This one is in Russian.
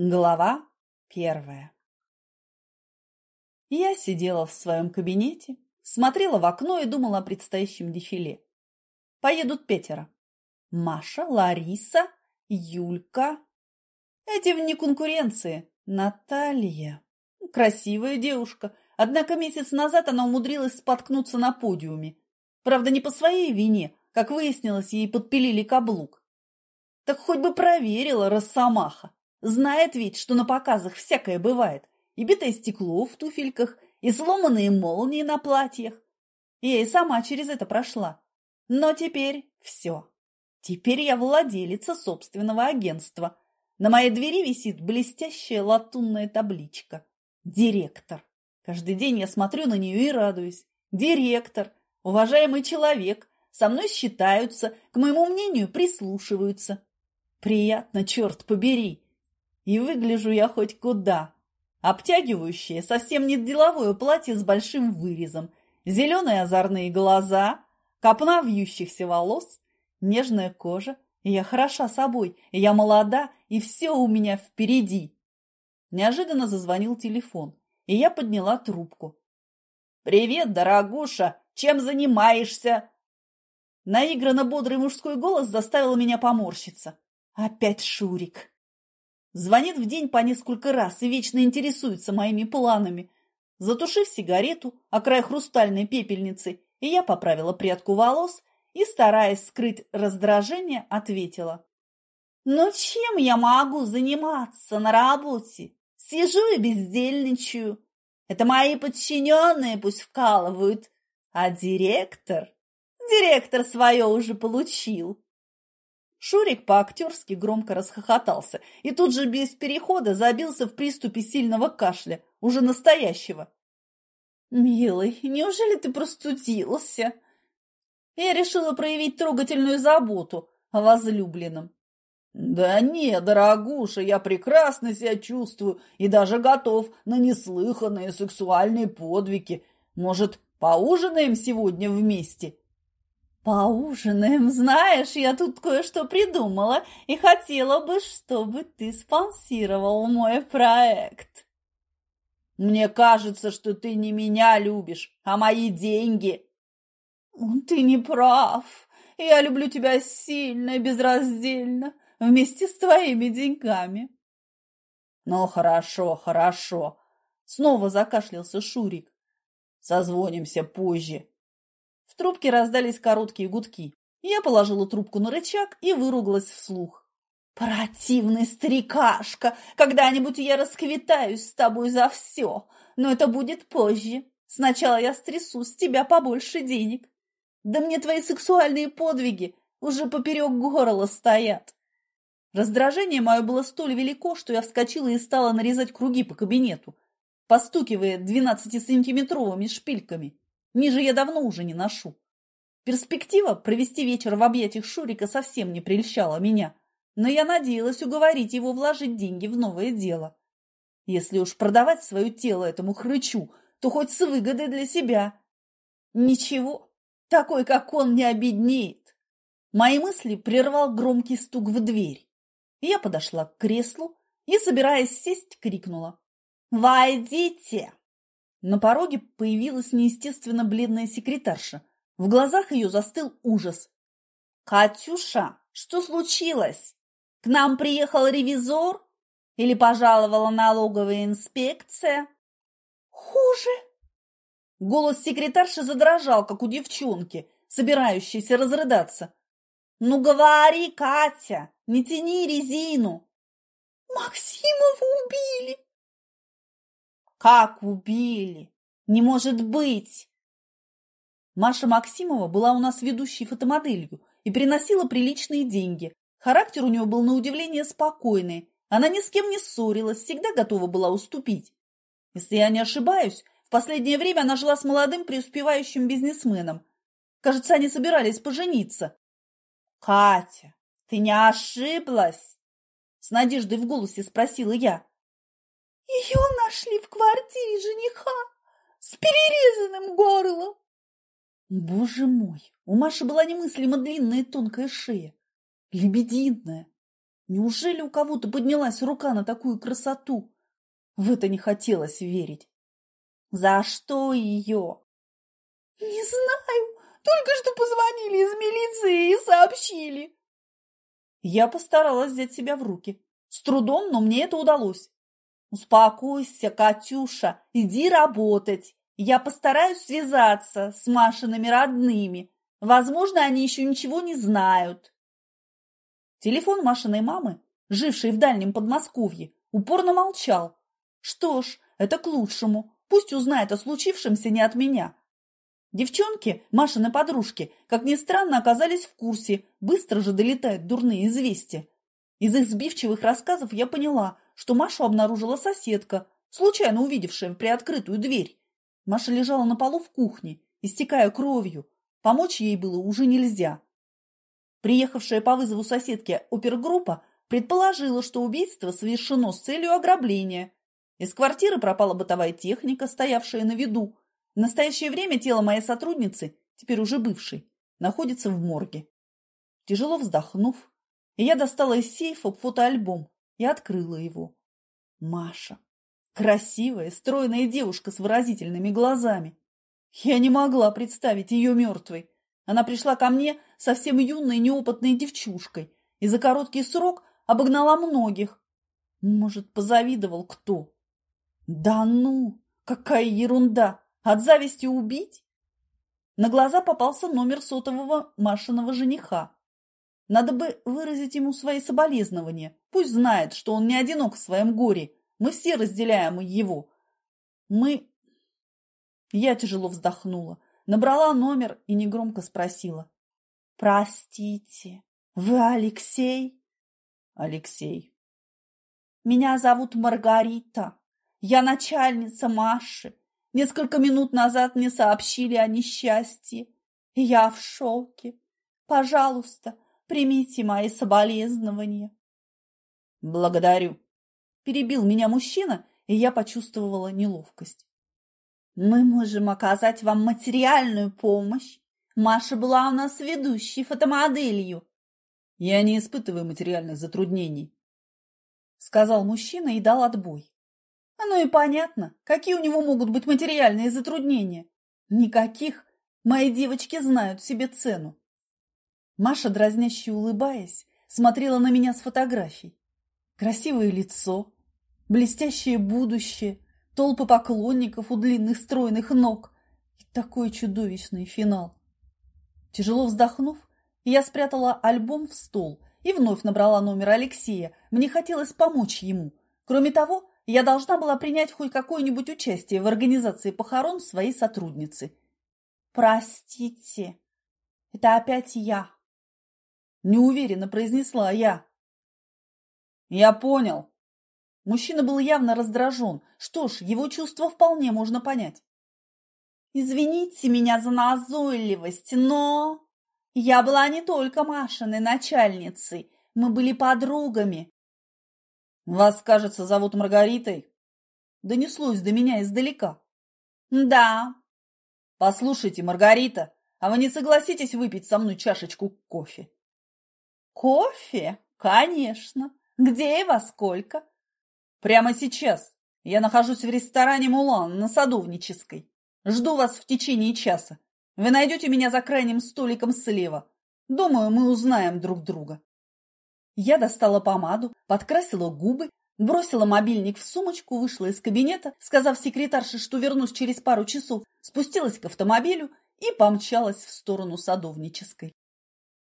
Глава первая Я сидела в своем кабинете, смотрела в окно и думала о предстоящем дефиле. Поедут пятеро. Маша, Лариса, Юлька. Эти вне конкуренции. Наталья. Красивая девушка. Однако месяц назад она умудрилась споткнуться на подиуме. Правда, не по своей вине. Как выяснилось, ей подпилили каблук. Так хоть бы проверила, Росомаха. Знает ведь, что на показах всякое бывает. И битое стекло в туфельках, и сломанные молнии на платьях. Я и сама через это прошла. Но теперь все. Теперь я владелица собственного агентства. На моей двери висит блестящая латунная табличка. Директор. Каждый день я смотрю на нее и радуюсь. Директор. Уважаемый человек. Со мной считаются, к моему мнению прислушиваются. Приятно, черт побери. И выгляжу я хоть куда. Обтягивающее, совсем не деловое платье с большим вырезом, зеленые озорные глаза, копна вьющихся волос, нежная кожа. Я хороша собой, я молода, и все у меня впереди. Неожиданно зазвонил телефон, и я подняла трубку. «Привет, дорогуша! Чем занимаешься?» Наигранно бодрый мужской голос заставил меня поморщиться. Опять Шурик. Звонит в день по несколько раз и вечно интересуется моими планами. Затушив сигарету о край хрустальной пепельницы, и я поправила прядку волос и, стараясь скрыть раздражение, ответила. «Ну чем я могу заниматься на работе? Сижу и бездельничаю. Это мои подчиненные пусть вкалывают, а директор... Директор свое уже получил. Шурик по-актерски громко расхохотался и тут же без перехода забился в приступе сильного кашля, уже настоящего. «Милый, неужели ты простудился?» Я решила проявить трогательную заботу о возлюбленном. «Да не, дорогуша, я прекрасно себя чувствую и даже готов на неслыханные сексуальные подвиги. Может, поужинаем сегодня вместе?» «Поужинаем, знаешь, я тут кое-что придумала и хотела бы, чтобы ты спонсировал мой проект». «Мне кажется, что ты не меня любишь, а мои деньги». «Ты не прав. Я люблю тебя сильно и безраздельно, вместе с твоими деньгами». «Ну, хорошо, хорошо», — снова закашлялся Шурик. «Созвонимся позже» трубке раздались короткие гудки. Я положила трубку на рычаг и выругалась вслух. «Противный старикашка! Когда-нибудь я расквитаюсь с тобой за все, но это будет позже. Сначала я стрясу с тебя побольше денег. Да мне твои сексуальные подвиги уже поперек горла стоят». Раздражение мое было столь велико, что я вскочила и стала нарезать круги по кабинету, постукивая двенадцатисантиметровыми шпильками. Ниже я давно уже не ношу. Перспектива провести вечер в объятиях Шурика совсем не прельщала меня, но я надеялась уговорить его вложить деньги в новое дело. Если уж продавать свое тело этому хрычу, то хоть с выгодой для себя. Ничего, такой, как он, не обеднеет. Мои мысли прервал громкий стук в дверь. Я подошла к креслу и, собираясь сесть, крикнула. «Войдите!» На пороге появилась неестественно бледная секретарша. В глазах ее застыл ужас. «Катюша, что случилось? К нам приехал ревизор? Или пожаловала налоговая инспекция?» «Хуже!» Голос секретарши задрожал, как у девчонки, собирающейся разрыдаться. «Ну говори, Катя, не тяни резину!» «Максимова убили!» Как убили? Не может быть! Маша Максимова была у нас ведущей фотомоделью и приносила приличные деньги. Характер у нее был на удивление спокойный. Она ни с кем не ссорилась, всегда готова была уступить. Если я не ошибаюсь, в последнее время она жила с молодым преуспевающим бизнесменом. Кажется, они собирались пожениться. «Катя, ты не ошиблась?» С надеждой в голосе спросила я. Ее нашли в квартире жениха с перерезанным горлом. Боже мой, у Маши была немыслимо длинная тонкая шея, лебединая. Неужели у кого-то поднялась рука на такую красоту? В это не хотелось верить. За что ее? Не знаю. Только что позвонили из милиции и сообщили. Я постаралась взять себя в руки. С трудом, но мне это удалось. Успокойся, Катюша, иди работать. Я постараюсь связаться с Машиными родными. Возможно, они еще ничего не знают. Телефон Машиной мамы, жившей в дальнем Подмосковье, упорно молчал. Что ж, это к лучшему. Пусть узнает о случившемся не от меня. Девчонки, Машины подружки, как ни странно, оказались в курсе, быстро же долетают дурные известия. Из их сбивчивых рассказов я поняла, что Машу обнаружила соседка, случайно увидевшая приоткрытую дверь. Маша лежала на полу в кухне, истекая кровью. Помочь ей было уже нельзя. Приехавшая по вызову соседки опергруппа предположила, что убийство совершено с целью ограбления. Из квартиры пропала бытовая техника, стоявшая на виду. В настоящее время тело моей сотрудницы, теперь уже бывшей, находится в морге. Тяжело вздохнув, я достала из сейфа фотоальбом и открыла его. Маша. Красивая, стройная девушка с выразительными глазами. Я не могла представить ее мертвой. Она пришла ко мне совсем юной, неопытной девчушкой и за короткий срок обогнала многих. Может, позавидовал кто? Да ну, какая ерунда! От зависти убить? На глаза попался номер сотового Машиного жениха. Надо бы выразить ему свои соболезнования. Пусть знает, что он не одинок в своем горе. Мы все разделяем его. Мы... Я тяжело вздохнула, набрала номер и негромко спросила. «Простите, вы Алексей?» «Алексей». «Меня зовут Маргарита. Я начальница Маши. Несколько минут назад мне сообщили о несчастье. Я в шоке. Пожалуйста, примите мои соболезнования». «Благодарю», – перебил меня мужчина, и я почувствовала неловкость. «Мы можем оказать вам материальную помощь. Маша была у нас ведущей фотомоделью». «Я не испытываю материальных затруднений», – сказал мужчина и дал отбой. Оно и понятно, какие у него могут быть материальные затруднения. Никаких. Мои девочки знают себе цену. Маша, дразняще улыбаясь, смотрела на меня с фотографий. Красивое лицо, блестящее будущее, толпы поклонников у длинных стройных ног и такой чудовищный финал. Тяжело вздохнув, я спрятала альбом в стол и вновь набрала номер Алексея. Мне хотелось помочь ему. Кроме того, я должна была принять хоть какое-нибудь участие в организации похорон своей сотрудницы. «Простите, это опять я», – неуверенно произнесла я. «Я понял». Мужчина был явно раздражен. Что ж, его чувства вполне можно понять. «Извините меня за назойливость, но...» «Я была не только Машиной начальницей, мы были подругами. «Вас, кажется, зовут Маргаритой?» Донеслось до меня издалека. «Да». «Послушайте, Маргарита, а вы не согласитесь выпить со мной чашечку кофе?» «Кофе? Конечно. Где и во сколько?» «Прямо сейчас. Я нахожусь в ресторане «Мулан» на Садовнической. Жду вас в течение часа. Вы найдете меня за крайним столиком слева. Думаю, мы узнаем друг друга». Я достала помаду, подкрасила губы, бросила мобильник в сумочку, вышла из кабинета, сказав секретарше, что вернусь через пару часов, спустилась к автомобилю и помчалась в сторону Садовнической.